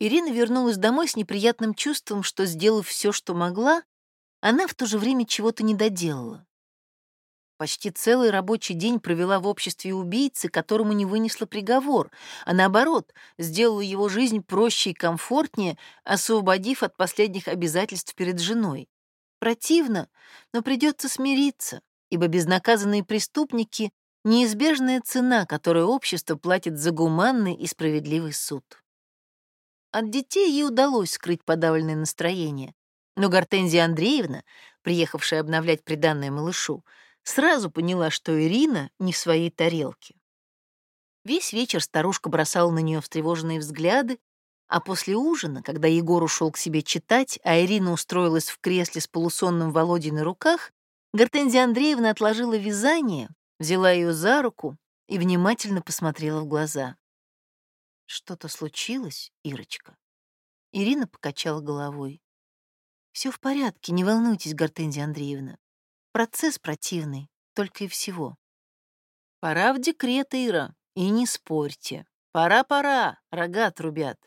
Ирина вернулась домой с неприятным чувством, что, сделав все, что могла, она в то же время чего-то не доделала. Почти целый рабочий день провела в обществе убийцы, которому не вынесла приговор, а наоборот, сделала его жизнь проще и комфортнее, освободив от последних обязательств перед женой. Противно, но придется смириться, ибо безнаказанные преступники — неизбежная цена, которую общество платит за гуманный и справедливый суд. От детей ей удалось скрыть подавленное настроение, но Гортензия Андреевна, приехавшая обновлять приданное малышу, сразу поняла, что Ирина не в своей тарелке. Весь вечер старушка бросала на нее встревоженные взгляды, а после ужина, когда Егор ушел к себе читать, а Ирина устроилась в кресле с полусонным Володей на руках, Гортензия Андреевна отложила вязание, взяла ее за руку и внимательно посмотрела в глаза. «Что-то случилось, Ирочка?» Ирина покачала головой. Все в порядке, не волнуйтесь, Гортензия Андреевна. Процесс противный, только и всего. Пора в декрет, Ира, и не спорьте. Пора-пора, рога трубят.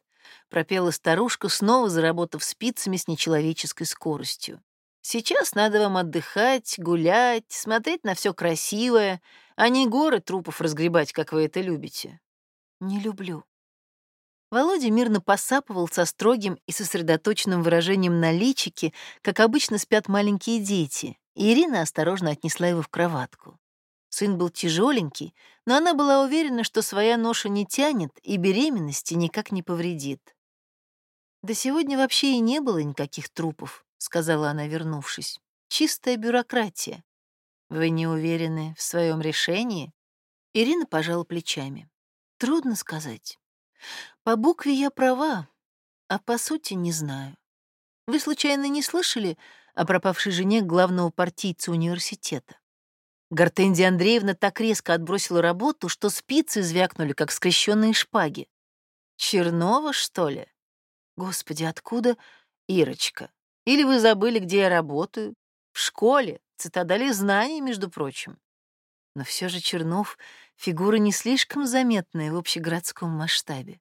Пропела старушка, снова заработав спицами с нечеловеческой скоростью. Сейчас надо вам отдыхать, гулять, смотреть на все красивое, а не горы трупов разгребать, как вы это любите. Не люблю. Володя мирно посапывал со строгим и сосредоточенным выражением на личике, как обычно спят маленькие дети, и Ирина осторожно отнесла его в кроватку. Сын был тяжеленький, но она была уверена, что своя ноша не тянет и беременности никак не повредит. «Да сегодня вообще и не было никаких трупов», — сказала она, вернувшись. «Чистая бюрократия. Вы не уверены в своем решении?» Ирина пожала плечами. «Трудно сказать. По букве я права, а по сути не знаю. Вы случайно не слышали о пропавшей жене главного партийца университета? Гортензия Андреевна так резко отбросила работу, что спицы звякнули, как скрещенные шпаги. Чернова, что ли? Господи, откуда Ирочка? Или вы забыли, где я работаю? В школе, цитадели знаний, между прочим. Но все же Чернов — фигура не слишком заметная в общегородском масштабе.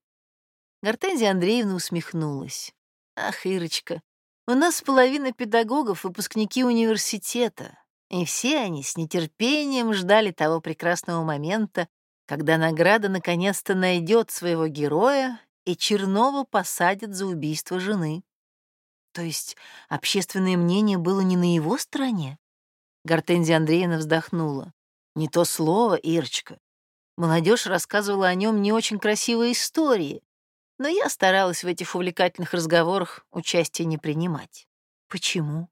Гортензия Андреевна усмехнулась. «Ах, Ирочка, у нас половина педагогов — выпускники университета, и все они с нетерпением ждали того прекрасного момента, когда награда наконец-то найдет своего героя и Чернова посадят за убийство жены. То есть общественное мнение было не на его стороне? Гортензия Андреевна вздохнула. Не то слово, Ирочка. Молодежь рассказывала о нем не очень красивые истории, но я старалась в этих увлекательных разговорах участия не принимать. Почему?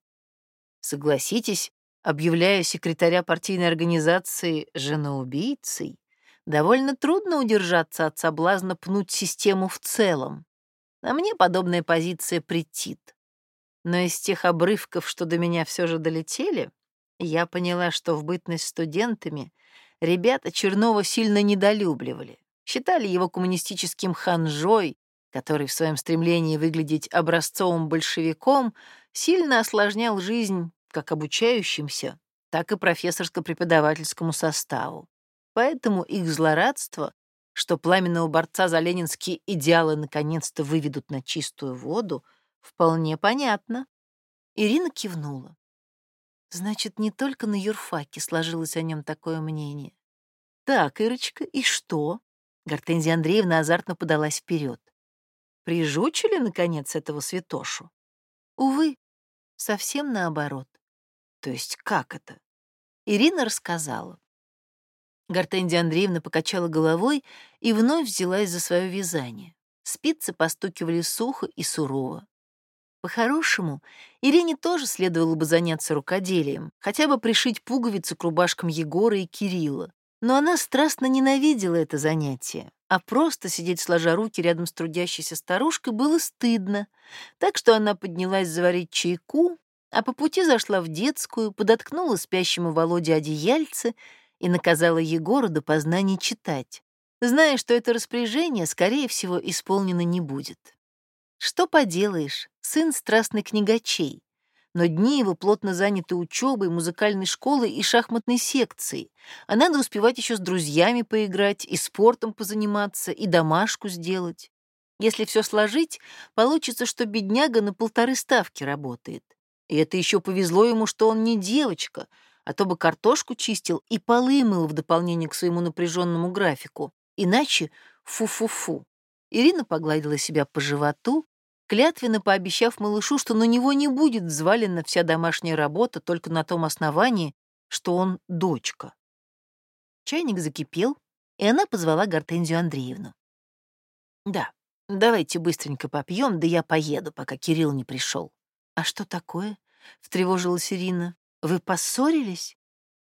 Согласитесь, объявляя секретаря партийной организации женоубийцей, довольно трудно удержаться от соблазна пнуть систему в целом. А мне подобная позиция претит. Но из тех обрывков, что до меня все же долетели, я поняла, что в бытность студентами ребята Чернова сильно недолюбливали считали его коммунистическим ханжой, который в своем стремлении выглядеть образцовым большевиком сильно осложнял жизнь как обучающимся, так и профессорско-преподавательскому составу. Поэтому их злорадство, что пламенного борца за ленинские идеалы наконец-то выведут на чистую воду, вполне понятно. Ирина кивнула. Значит, не только на юрфаке сложилось о нем такое мнение. Так, Ирочка, и что? Гортензия Андреевна азартно подалась вперед. Прижучили, наконец, этого святошу? Увы, совсем наоборот. То есть как это? Ирина рассказала. Гортензия Андреевна покачала головой и вновь взялась за свое вязание. Спицы постукивали сухо и сурово. По-хорошему, Ирине тоже следовало бы заняться рукоделием, хотя бы пришить пуговицы к рубашкам Егора и Кирилла. Но она страстно ненавидела это занятие, а просто сидеть сложа руки рядом с трудящейся старушкой было стыдно, так что она поднялась заварить чайку, а по пути зашла в детскую, подоткнула спящему Володе одеяльце и наказала Егору до познания читать, зная, что это распоряжение, скорее всего, исполнено не будет. Что поделаешь, сын страстный книгачей, но дни его плотно заняты учебой, музыкальной школой и шахматной секцией, а надо успевать еще с друзьями поиграть, и спортом позаниматься, и домашку сделать. Если все сложить, получится, что бедняга на полторы ставки работает. И это еще повезло ему, что он не девочка, а то бы картошку чистил и полы мыл в дополнение к своему напряженному графику. Иначе фу-фу-фу. Ирина погладила себя по животу, клятвенно пообещав малышу, что на него не будет взвалена вся домашняя работа только на том основании, что он дочка. Чайник закипел, и она позвала Гортензию Андреевну. «Да, давайте быстренько попьем, да я поеду, пока Кирилл не пришел. «А что такое?» — встревожилась Ирина. «Вы поссорились?»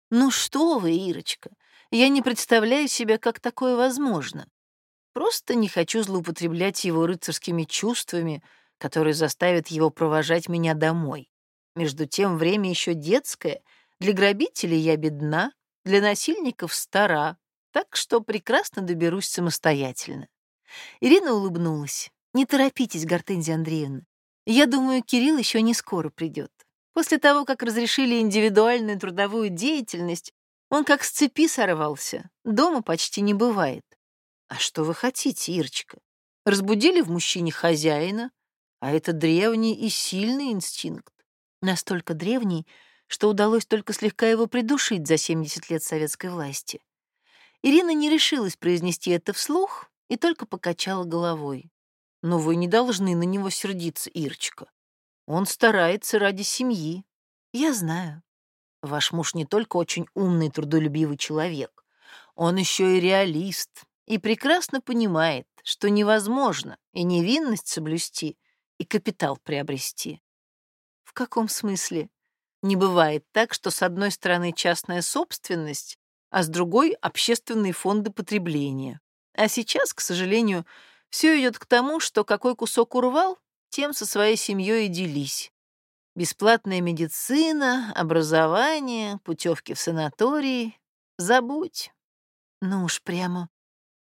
«Ну что вы, Ирочка, я не представляю себе, как такое возможно. Просто не хочу злоупотреблять его рыцарскими чувствами, которые заставят его провожать меня домой. Между тем, время еще детское, для грабителей я бедна, для насильников стара, так что прекрасно доберусь самостоятельно. Ирина улыбнулась. «Не торопитесь, Гортензия Андреевна. Я думаю, Кирилл еще не скоро придет. После того, как разрешили индивидуальную трудовую деятельность, он как с цепи сорвался. Дома почти не бывает. А что вы хотите, Ирочка? Разбудили в мужчине хозяина, а это древний и сильный инстинкт. Настолько древний, что удалось только слегка его придушить за 70 лет советской власти. Ирина не решилась произнести это вслух и только покачала головой. Но вы не должны на него сердиться, Ирочка. Он старается ради семьи. Я знаю. Ваш муж не только очень умный, трудолюбивый человек, он еще и реалист и прекрасно понимает, что невозможно и невинность соблюсти, и капитал приобрести. В каком смысле? Не бывает так, что с одной стороны частная собственность, а с другой — общественные фонды потребления. А сейчас, к сожалению, все идет к тому, что какой кусок урвал, тем со своей семьей и делись. Бесплатная медицина, образование, путевки в санатории. Забудь. Ну уж прямо.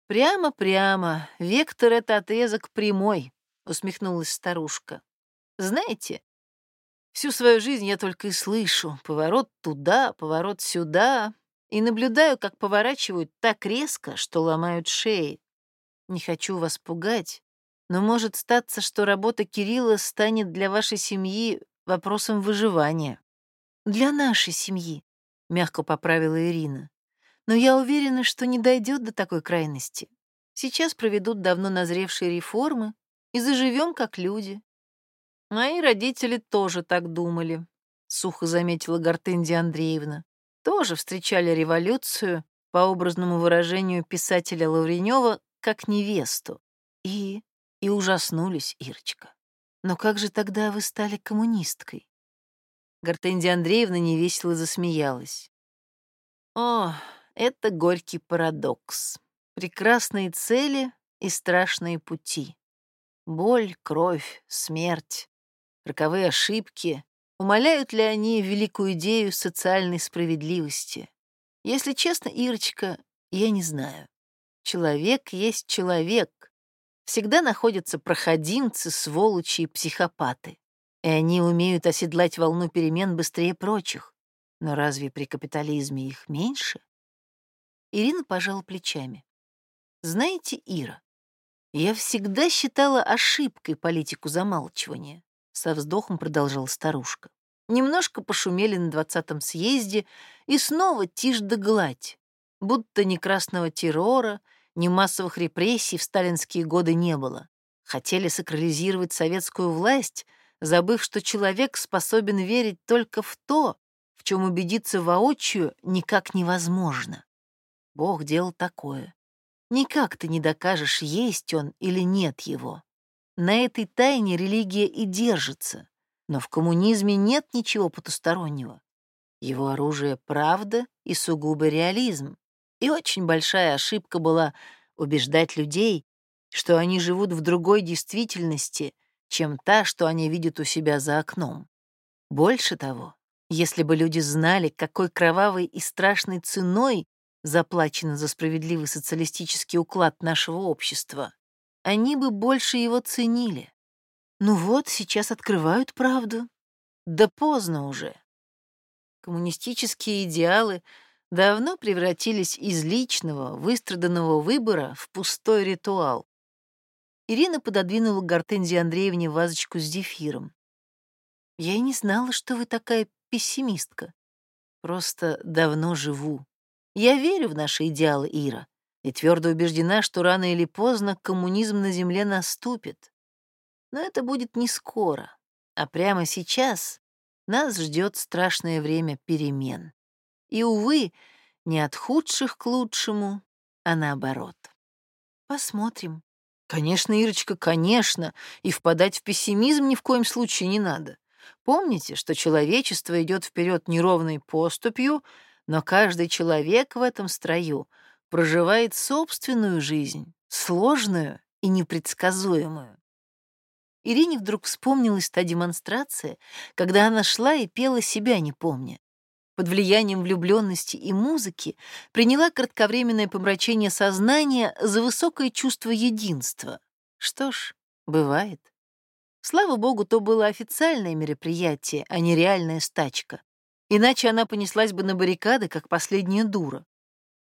Прямо-прямо. Вектор — это отрезок прямой, усмехнулась старушка. Знаете, всю свою жизнь я только и слышу поворот туда, поворот сюда, и наблюдаю, как поворачивают так резко, что ломают шеи. Не хочу вас пугать, но может статься, что работа Кирилла станет для вашей семьи вопросом выживания. Для нашей семьи, мягко поправила Ирина. Но я уверена, что не дойдет до такой крайности. Сейчас проведут давно назревшие реформы и заживем как люди. Мои родители тоже так думали, сухо заметила Гортензия Андреевна. Тоже встречали революцию, по образному выражению писателя Лавренева, как невесту. И... и ужаснулись, Ирочка. Но как же тогда вы стали коммунисткой? Гортензия Андреевна невесело засмеялась. О, это горький парадокс. Прекрасные цели и страшные пути. Боль, кровь, смерть, роковые ошибки. Умоляют ли они великую идею социальной справедливости? Если честно, Ирочка, я не знаю. Человек есть человек. Всегда находятся проходимцы, сволочи и психопаты. И они умеют оседлать волну перемен быстрее прочих. Но разве при капитализме их меньше? Ирина пожала плечами. Знаете, Ира, я всегда считала ошибкой политику замалчивания, со вздохом продолжала старушка. Немножко пошумели на двадцатом съезде, и снова тишь да гладь, будто ни красного террора, ни массовых репрессий в сталинские годы не было. Хотели сакрализировать советскую власть, забыв, что человек способен верить только в то, в чем убедиться воочию никак невозможно. Бог делал такое. Никак ты не докажешь, есть он или нет его. На этой тайне религия и держится. Но в коммунизме нет ничего потустороннего. Его оружие — правда и сугубый реализм. И очень большая ошибка была убеждать людей, что они живут в другой действительности, чем та, что они видят у себя за окном. Больше того, если бы люди знали, какой кровавой и страшной ценой заплачено за справедливый социалистический уклад нашего общества, они бы больше его ценили. Ну вот, сейчас открывают правду. Да поздно уже. Коммунистические идеалы — давно превратились из личного, выстраданного выбора в пустой ритуал. Ирина пододвинула Гортензии Андреевне вазочку с зефиром. «Я и не знала, что вы такая пессимистка. Просто давно живу. Я верю в наши идеалы, Ира, и твердо убеждена, что рано или поздно коммунизм на Земле наступит. Но это будет не скоро, а прямо сейчас нас ждет страшное время перемен. И, увы, не от худших к лучшему, а наоборот. Посмотрим. Конечно, Ирочка, конечно, и впадать в пессимизм ни в коем случае не надо. Помните, что человечество идет вперед неровной поступью, но каждый человек в этом строю проживает собственную жизнь, сложную и непредсказуемую. Ирине вдруг вспомнилась та демонстрация, когда она шла и пела себя, не помня под влиянием влюбленности и музыки приняла кратковременное помрачение сознания за высокое чувство единства. Что ж, бывает. Слава богу, то было официальное мероприятие, а не реальная стачка. Иначе она понеслась бы на баррикады, как последняя дура.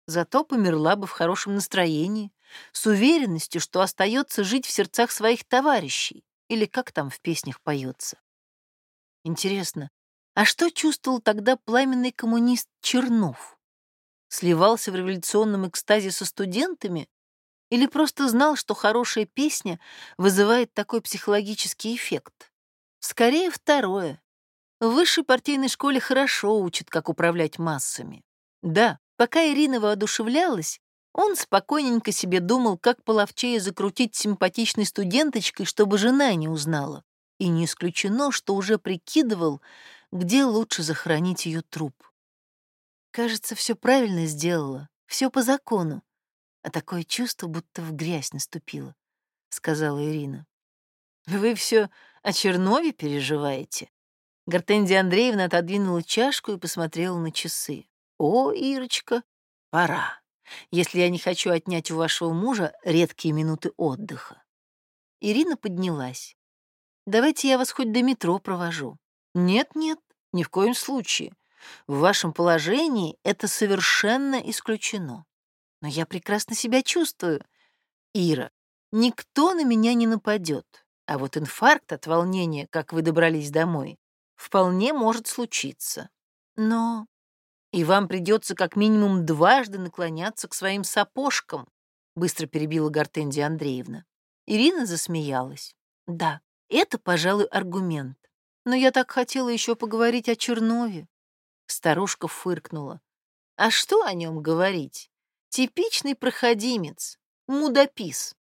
Зато померла бы в хорошем настроении, с уверенностью, что остается жить в сердцах своих товарищей, или как там в песнях поется. Интересно, а что чувствовал тогда пламенный коммунист Чернов? Сливался в революционном экстазе со студентами? Или просто знал, что хорошая песня вызывает такой психологический эффект? Скорее, второе. В высшей партийной школе хорошо учат, как управлять массами. Да, пока Ирина воодушевлялась, он спокойненько себе думал, как половчее закрутить симпатичной студенточкой, чтобы жена не узнала. И не исключено, что уже прикидывал, где лучше захоронить ее труп. Кажется, все правильно сделала, все по закону, а такое чувство, будто в грязь наступила, сказала Ирина. Вы все о Чернове переживаете? Гортензия Андреевна отодвинула чашку и посмотрела на часы. О, Ирочка, пора, если я не хочу отнять у вашего мужа редкие минуты отдыха. Ирина поднялась. Давайте я вас хоть до метро провожу. Нет-нет, ни в коем случае. В вашем положении это совершенно исключено. Но я прекрасно себя чувствую. Ира, никто на меня не нападет. А вот инфаркт от волнения, как вы добрались домой, вполне может случиться. Но и вам придется как минимум дважды наклоняться к своим сапожкам, быстро перебила Гортензия Андреевна. Ирина засмеялась. Да, это, пожалуй, аргумент. Но я так хотела еще поговорить о Чернове. Старушка фыркнула. А что о нем говорить? Типичный проходимец, мудопис.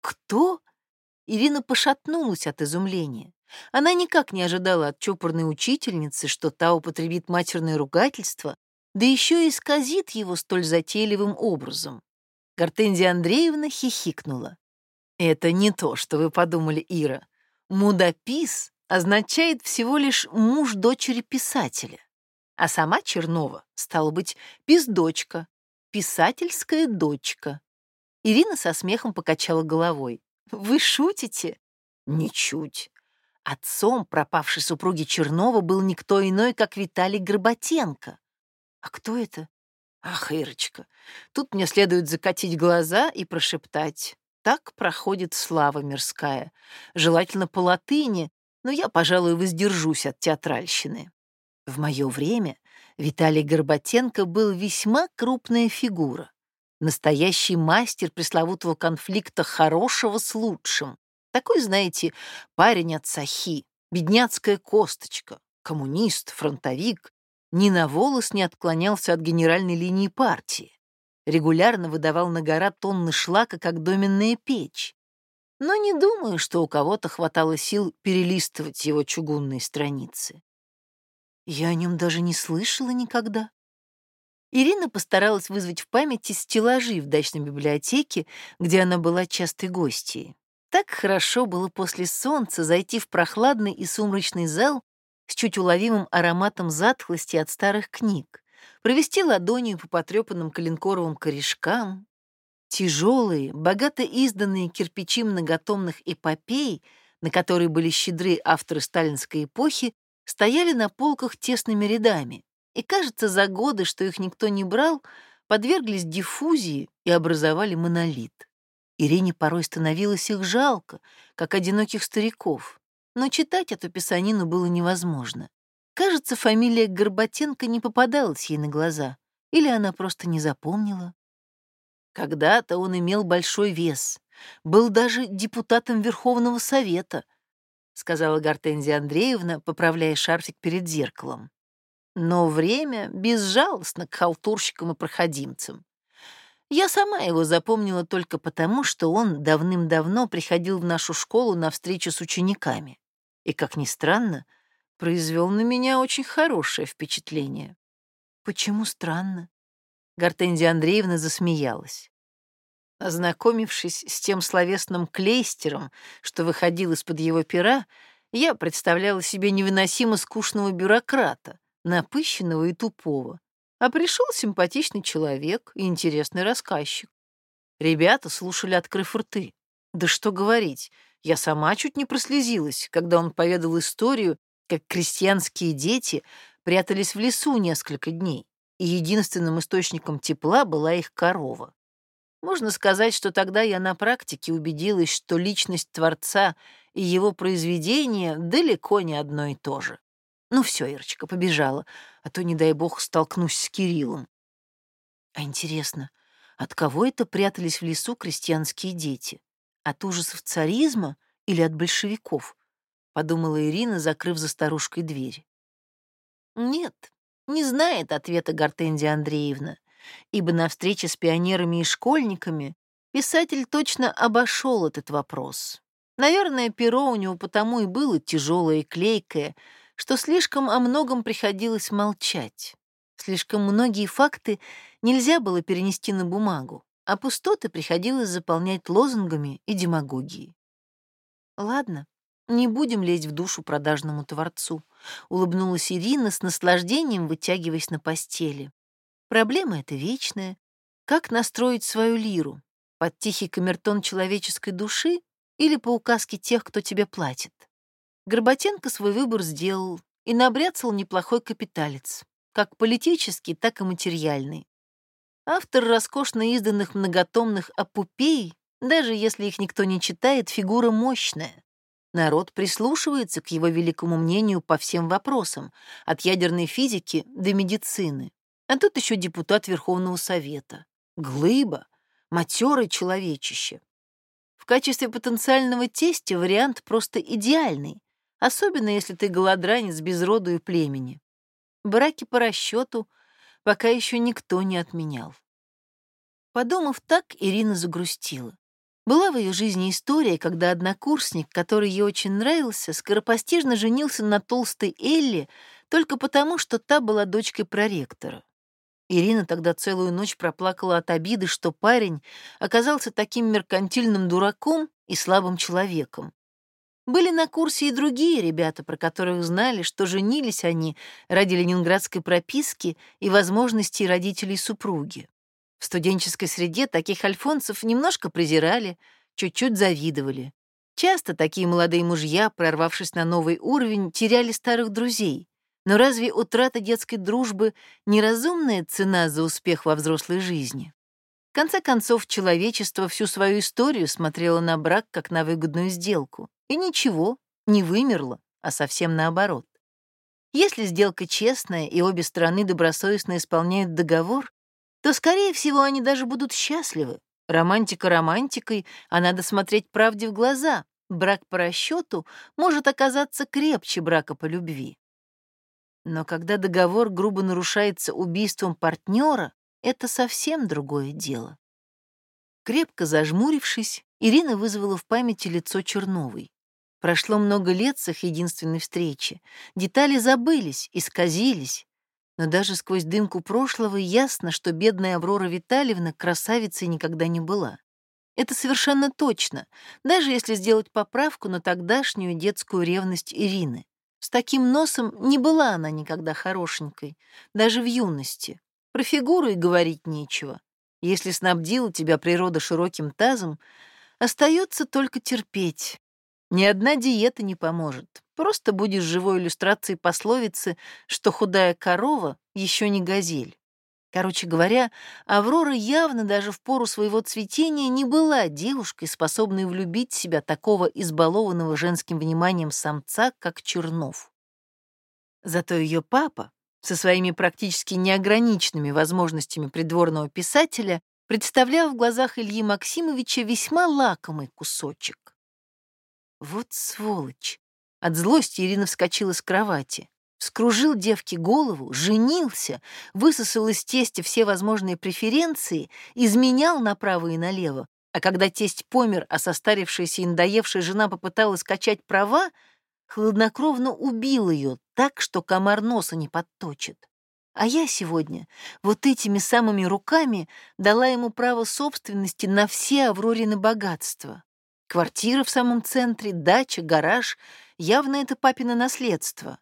Кто? Ирина пошатнулась от изумления. Она никак не ожидала от чопорной учительницы, что та употребит матерное ругательство, да еще и исказит его столь затейливым образом. Гортензия Андреевна хихикнула. «Это не то, что вы подумали, Ира. Мудопис означает всего лишь муж дочери писателя, а сама Чернова, стала быть, пиздочка, писательская дочка. Ирина со смехом покачала головой. «Вы шутите?» «Ничуть. Отцом пропавшей супруги Чернова был никто иной, как Виталий Горбатенко. А кто это? Ах, Ирочка, тут мне следует закатить глаза и прошептать. Так проходит слава мирская, желательно по латыни, но я, пожалуй, воздержусь от театральщины. В мое время Виталий Горбатенко был весьма крупная фигура, настоящий мастер пресловутого конфликта хорошего с лучшим. Такой, знаете, парень от сахи, бедняцкая косточка, коммунист, фронтовик, ни на волос не отклонялся от генеральной линии партии. Регулярно выдавал на гора тонны шлака, как доменная печь но не думаю, что у кого-то хватало сил перелистывать его чугунные страницы. Я о нем даже не слышала никогда. Ирина постаралась вызвать в памяти стеллажи в дачной библиотеке, где она была частой гостьей. Так хорошо было после солнца зайти в прохладный и сумрачный зал с чуть уловимым ароматом затхлости от старых книг, провести ладонью по потрепанным коленкоровым корешкам, Тяжелые, богато изданные кирпичи многотомных эпопей, на которые были щедры авторы сталинской эпохи, стояли на полках тесными рядами, и, кажется, за годы, что их никто не брал, подверглись диффузии и образовали монолит. Ирине порой становилось их жалко, как одиноких стариков, но читать эту писанину было невозможно. Кажется, фамилия Горбатенко не попадалась ей на глаза, или она просто не запомнила. Когда-то он имел большой вес, был даже депутатом Верховного Совета, сказала Гортензия Андреевна, поправляя шарфик перед зеркалом. Но время безжалостно к халтурщикам и проходимцам. Я сама его запомнила только потому, что он давным-давно приходил в нашу школу на встречу с учениками. И, как ни странно, произвел на меня очень хорошее впечатление. Почему странно? Гортензия Андреевна засмеялась. Ознакомившись с тем словесным клейстером, что выходил из-под его пера, я представляла себе невыносимо скучного бюрократа, напыщенного и тупого. А пришел симпатичный человек и интересный рассказчик. Ребята слушали, открыв рты. Да что говорить, я сама чуть не прослезилась, когда он поведал историю, как крестьянские дети прятались в лесу несколько дней, и единственным источником тепла была их корова. Можно сказать, что тогда я на практике убедилась, что личность Творца и его произведение далеко не одно и то же. Ну все, Ирочка, побежала, а то, не дай бог, столкнусь с Кириллом. А интересно, от кого это прятались в лесу крестьянские дети? От ужасов царизма или от большевиков? Подумала Ирина, закрыв за старушкой дверь. Нет, не знает ответа Гортензия Андреевна, ибо на встрече с пионерами и школьниками писатель точно обошел этот вопрос. Наверное, перо у него потому и было тяжелое и клейкое, что слишком о многом приходилось молчать. Слишком многие факты нельзя было перенести на бумагу, а пустоты приходилось заполнять лозунгами и демагогией. Ладно, не будем лезть в душу продажному творцу, улыбнулась Ирина с наслаждением, вытягиваясь на постели. Проблема эта вечная. Как настроить свою лиру? Под тихий камертон человеческой души или по указке тех, кто тебе платит? Горбатенко свой выбор сделал и набряцал неплохой капиталец, как политический, так и материальный. Автор роскошно изданных многотомных опупей, даже если их никто не читает, фигура мощная. Народ прислушивается к его великому мнению по всем вопросам, от ядерной физики до медицины. А тут еще депутат Верховного Совета. Глыба, матерый человечище. В качестве потенциального тестя вариант просто идеальный, особенно если ты голодранец без роду и племени. Браки по расчету пока еще никто не отменял. Подумав так, Ирина загрустила. Была в ее жизни история, когда однокурсник, который ей очень нравился, скоропостижно женился на толстой Элли только потому, что та была дочкой проректора. Ирина тогда целую ночь проплакала от обиды, что парень оказался таким меркантильным дураком и слабым человеком. Были на курсе и другие ребята, про которых знали, что женились они ради ленинградской прописки и возможностей родителей супруги. В студенческой среде таких альфонсов немножко презирали, чуть-чуть завидовали. Часто такие молодые мужья, прорвавшись на новый уровень, теряли старых друзей. Но разве утрата детской дружбы — неразумная цена за успех во взрослой жизни? Конце концов, человечество всю свою историю смотрело на брак как на выгодную сделку. И ничего, не вымерло, а совсем наоборот. Если сделка честная и обе стороны добросовестно исполняют договор, то, скорее всего, они даже будут счастливы. Романтика романтикой, а надо смотреть правде в глаза. Брак по расчету может оказаться крепче брака по любви. Но когда договор грубо нарушается убийством партнера, это совсем другое дело. Крепко зажмурившись, Ирина вызвала в памяти лицо Черновой. Прошло много лет с их единственной встречи. Детали забылись, исказились. Но даже сквозь дымку прошлого ясно, что бедная Аврора Витальевна красавицей никогда не была. Это совершенно точно, даже если сделать поправку на тогдашнюю детскую ревность Ирины. С таким носом не была она никогда хорошенькой, даже в юности. Про фигуру и говорить нечего. Если снабдила тебя природа широким тазом, остается только терпеть. Ни одна диета не поможет. Просто будешь живой иллюстрацией пословицы, что худая корова еще не газель. Короче говоря, Аврора явно даже в пору своего цветения не была девушкой, способной влюбить в себя такого избалованного женским вниманием самца, как Чернов. Зато ее папа, со своими практически неограниченными возможностями придворного писателя, представлял в глазах Ильи Максимовича весьма лакомый кусочек. Вот сволочь! От злости Ирина вскочила с кровати. Вскружил девке голову, женился, высосал из тестя все возможные преференции, изменял направо и налево. А когда тесть помер, а состарившаяся и надоевшая жена попыталась качать права, хладнокровно убил ее так, что комар носа не подточит. А я сегодня вот этими самыми руками дала ему право собственности на все Аврорины богатства. Квартира в самом центре, дача, гараж — явно это папино наследство.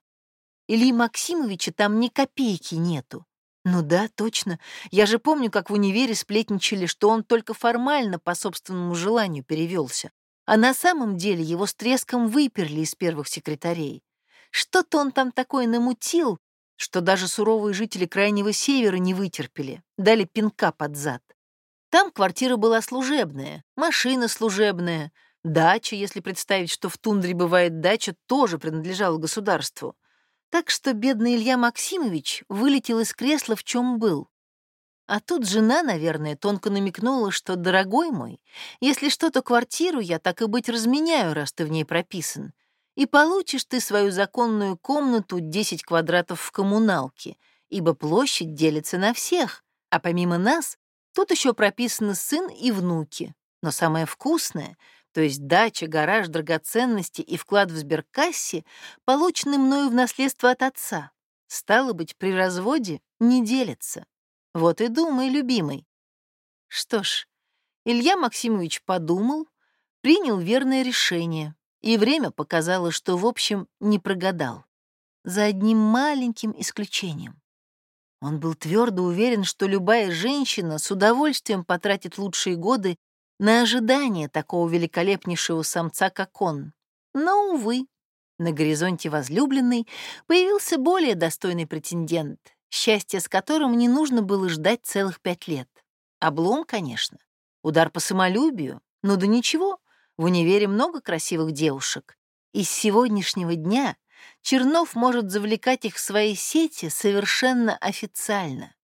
Ильи Максимовича там ни копейки нету. Ну да, точно. Я же помню, как в универе сплетничали, что он только формально по собственному желанию перевелся, а на самом деле его с треском выперли из первых секретарей. Что-то он там такое намутил, что даже суровые жители Крайнего Севера не вытерпели, дали пинка под зад. Там квартира была служебная, машина служебная, дача, если представить, что в тундре бывает дача, тоже принадлежала государству. Так что бедный Илья Максимович вылетел из кресла в чем был. А тут жена, наверное, тонко намекнула, что, дорогой мой, если что-то квартиру я так и быть разменяю, раз ты в ней прописан, и получишь ты свою законную комнату 10 квадратов в коммуналке, ибо площадь делится на всех, а помимо нас Тут еще прописаны сын и внуки. Но самое вкусное, то есть дача, гараж, драгоценности и вклад в сберкассе, получены мною в наследство от отца. Стало быть, при разводе не делятся. Вот и думай, любимый. Что ж, Илья Максимович подумал, принял верное решение, и время показало, что, в общем, не прогадал. За одним маленьким исключением. Он был твердо уверен, что любая женщина с удовольствием потратит лучшие годы на ожидание такого великолепнейшего самца, как он. Но, увы, на горизонте возлюбленный появился более достойный претендент, счастье с которым не нужно было ждать целых пять лет. Облом, конечно. Удар по самолюбию. Ну да ничего, в универе много красивых девушек. И с сегодняшнего дня Чернов может завлекать их в свои сети совершенно официально,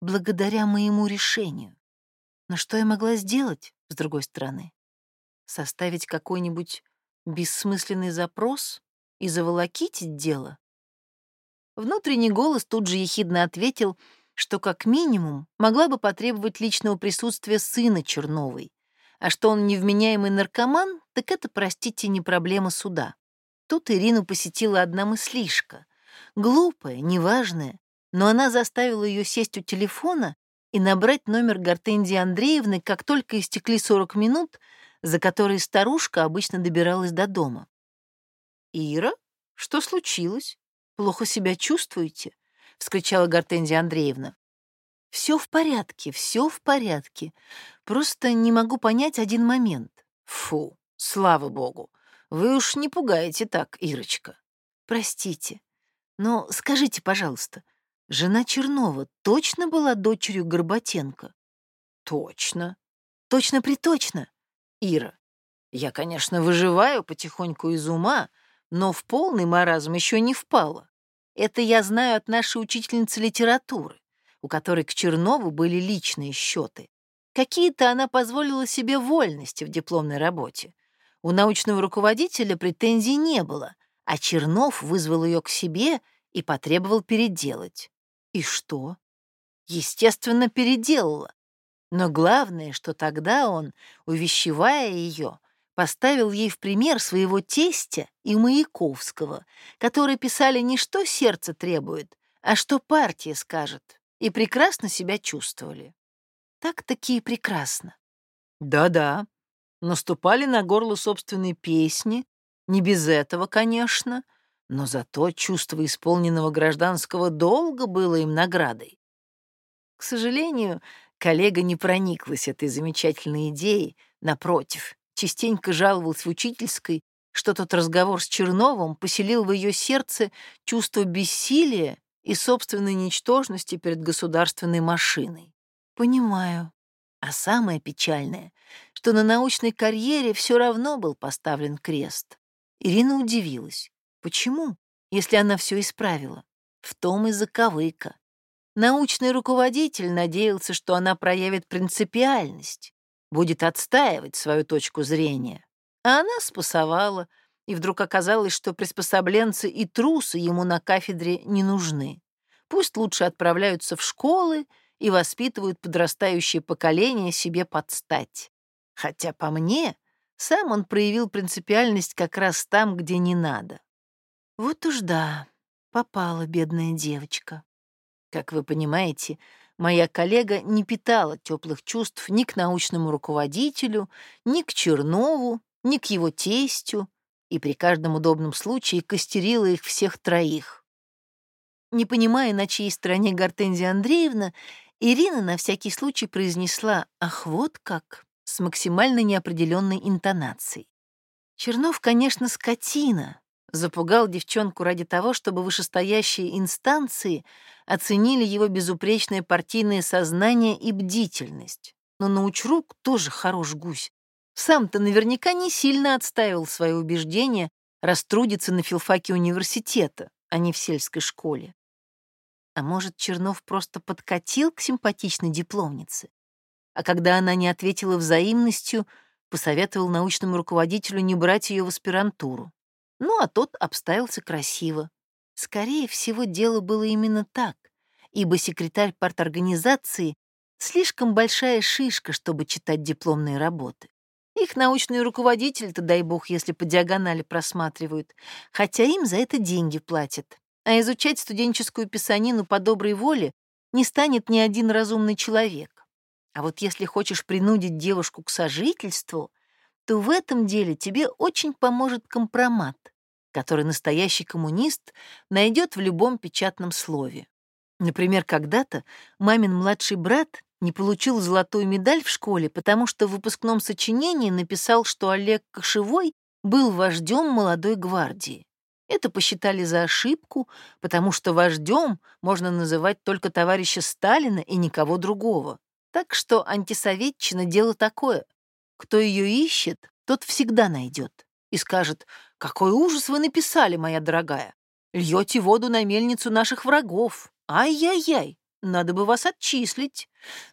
благодаря моему решению. Но что я могла сделать, с другой стороны? Составить какой-нибудь бессмысленный запрос и заволокитить дело? Внутренний голос тут же ехидно ответил, что как минимум могла бы потребовать личного присутствия сына Черновой, а что он невменяемый наркоман, так это, простите, не проблема суда. Тут Ирину посетила одна мыслишка. Глупая, неважная, но она заставила ее сесть у телефона и набрать номер Гортензии Андреевны, как только истекли 40 минут, за которые старушка обычно добиралась до дома. «Ира, что случилось? Плохо себя чувствуете?» — вскричала Гортензия Андреевна. «Все в порядке, все в порядке. Просто не могу понять один момент». «Фу, слава богу. Вы уж не пугаете так, Ирочка. Простите, но скажите, пожалуйста, жена Чернова точно была дочерью Горбатенко? Точно. Точно-приточно. Ира, я, конечно, выживаю потихоньку из ума, но в полный маразм еще не впала. Это я знаю от нашей учительницы литературы, у которой к Чернову были личные счеты. Какие-то она позволила себе вольности в дипломной работе. У научного руководителя претензий не было, а Чернов вызвал ее к себе и потребовал переделать. И что? Естественно, переделала. Но главное, что тогда он, увещевая ее, поставил ей в пример своего тестя и Маяковского, которые писали не что сердце требует, а что партия скажет, и прекрасно себя чувствовали. Так-таки и прекрасно. Да-да, наступали на горло собственной песни, не без этого, конечно, но зато чувство исполненного гражданского долга было им наградой. К сожалению, коллега не прониклась этой замечательной идеей, напротив, частенько жаловался в учительской, что тот разговор с Черновым поселил в ее сердце чувство бессилия и собственной ничтожности перед государственной машиной. Понимаю. А самое печальное, что на научной карьере все равно был поставлен крест. Ирина удивилась. Почему, если она все исправила? В том и заковыка. Научный руководитель надеялся, что она проявит принципиальность, будет отстаивать свою точку зрения. А она спасовала, и вдруг оказалось, что приспособленцы и трусы ему на кафедре не нужны. Пусть лучше отправляются в школы и воспитывают подрастающее поколение себе под стать. Хотя, по мне, сам он проявил принципиальность как раз там, где не надо. Вот уж да, попала бедная девочка. Как вы понимаете, моя коллега не питала теплых чувств ни к научному руководителю, ни к Чернову, ни к его тестю, и при каждом удобном случае костерила их всех троих. Не понимая, на чьей стороне Гортензия Андреевна, Ирина на всякий случай произнесла «Ах, вот как!» с максимально неопределенной интонацией. Чернов, конечно, скотина, запугал девчонку ради того, чтобы вышестоящие инстанции оценили его безупречное партийное сознание и бдительность. Но научрук тоже хорош гусь. Сам-то наверняка не сильно отстаивал свои убеждения раструдиться на филфаке университета, а не в сельской школе. А может, Чернов просто подкатил к симпатичной дипломнице? А когда она не ответила взаимностью, посоветовал научному руководителю не брать ее в аспирантуру. Ну, а тот обставился красиво. Скорее всего, дело было именно так, ибо секретарь парторганизации — слишком большая шишка, чтобы читать дипломные работы. Их научный руководитель-то, дай бог, если по диагонали просматривают, хотя им за это деньги платят. А изучать студенческую писанину по доброй воле не станет ни один разумный человек. А вот если хочешь принудить девушку к сожительству, то в этом деле тебе очень поможет компромат, который настоящий коммунист найдет в любом печатном слове. Например, когда-то мамин младший брат не получил золотую медаль в школе, потому что в выпускном сочинении написал, что Олег Кошевой был вождем молодой гвардии. Это посчитали за ошибку, потому что вождем можно называть только товарища Сталина и никого другого. Так что антисоветчина — дело такое. Кто ее ищет, тот всегда найдет и скажет, «Какой ужас вы написали, моя дорогая! Льете воду на мельницу наших врагов! Ай-яй-яй! Надо бы вас отчислить!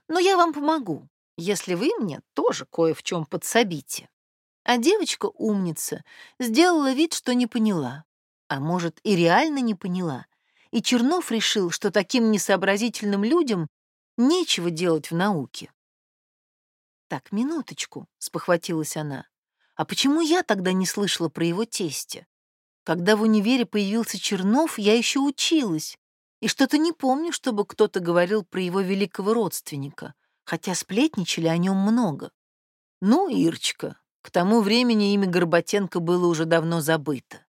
Но я вам помогу, если вы мне тоже кое в чем подсобите». А девочка умница, сделала вид, что не поняла. А может, и реально не поняла. И Чернов решил, что таким несообразительным людям нечего делать в науке. «Так, минуточку», — спохватилась она. «А почему я тогда не слышала про его тестя? Когда в универе появился Чернов, я еще училась, и что-то не помню, чтобы кто-то говорил про его великого родственника, хотя сплетничали о нем много. Ну, Ирочка, к тому времени имя Горбатенко было уже давно забыто.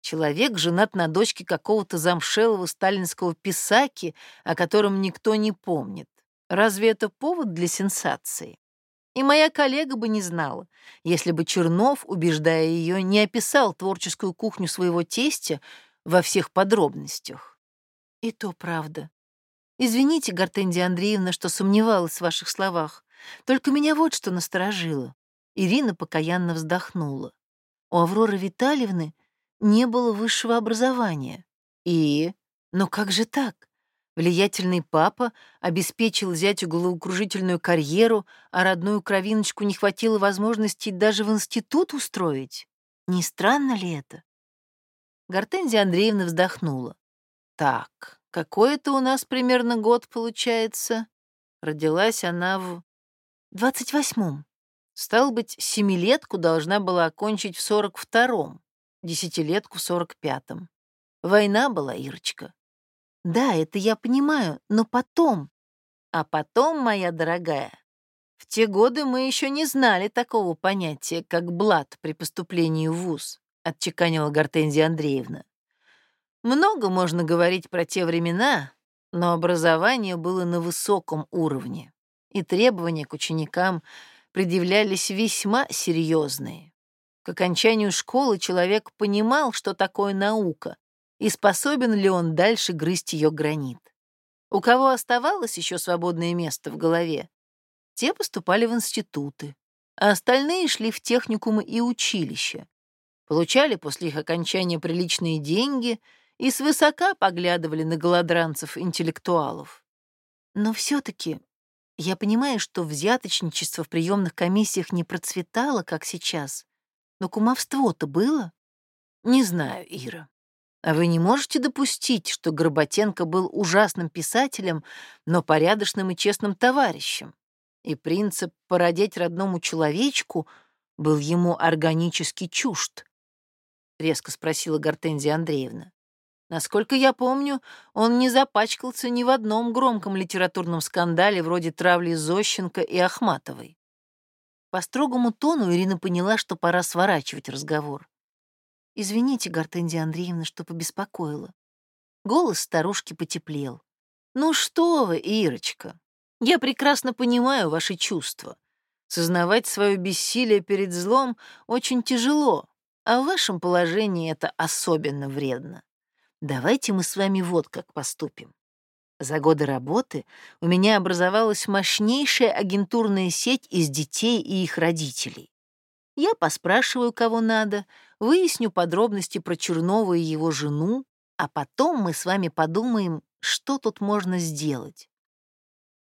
Человек женат на дочке какого-то замшелого сталинского писаки, о котором никто не помнит. Разве это повод для сенсации? И моя коллега бы не знала, если бы Чернов, убеждая ее, не описал творческую кухню своего тестя во всех подробностях. И то правда. Извините, Гортензия Андреевна, что сомневалась в ваших словах. Только меня вот что насторожило. Ирина покаянно вздохнула. У Авроры Витальевны не было высшего образования. И... Но как же так? Влиятельный папа обеспечил зятю головокружительную карьеру, а родную кровиночку не хватило возможности даже в институт устроить. Не странно ли это? Гортензия Андреевна вздохнула. Так, какой это у нас примерно год получается? Родилась она в... двадцать восьмом. Стал быть, семилетку должна была окончить в сорок втором, десятилетку в сорок пятом. Война была, Ирочка. Да, это я понимаю, но потом... А потом, моя дорогая, в те годы мы еще не знали такого понятия, как блат при поступлении в ВУЗ, отчеканила Гортензия Андреевна. Много можно говорить про те времена, но образование было на высоком уровне, и требования к ученикам предъявлялись весьма серьезные. К окончанию школы человек понимал, что такое наука, и способен ли он дальше грызть ее гранит. У кого оставалось еще свободное место в голове, те поступали в институты, а остальные шли в техникумы и училища, получали после их окончания приличные деньги и свысока поглядывали на голодранцев-интеллектуалов. Но все-таки я понимаю, что взяточничество в приемных комиссиях не процветало, как сейчас. Но кумовство-то было? Не знаю, Ира. А вы не можете допустить, что Горбатенко был ужасным писателем, но порядочным и честным товарищем? И принцип породить родному человечку был ему органически чужд? Резко спросила Гортензия Андреевна. Насколько я помню, он не запачкался ни в одном громком литературном скандале вроде травли Зощенко и Ахматовой. По строгому тону Ирина поняла, что пора сворачивать разговор. «Извините, Гортензия Андреевна, что побеспокоила». Голос старушки потеплел. «Ну что вы, Ирочка, я прекрасно понимаю ваши чувства. Сознавать свое бессилие перед злом очень тяжело, а в вашем положении это особенно вредно. Давайте мы с вами вот как поступим. За годы работы у меня образовалась мощнейшая агентурная сеть из детей и их родителей. Я поспрашиваю, кого надо, выясню подробности про Чернова и его жену, а потом мы с вами подумаем, что тут можно сделать.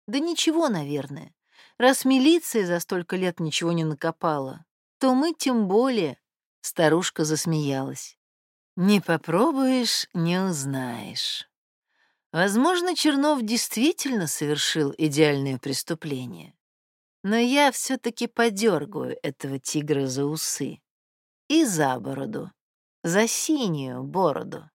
Да ничего, наверное. Раз милиция за столько лет ничего не накопала, то мы тем более. Старушка засмеялась. Не попробуешь, не узнаешь. Возможно, Чернов действительно совершил идеальное преступление. Но я все таки подергаю этого тигра за усы. И за бороду. За синюю бороду.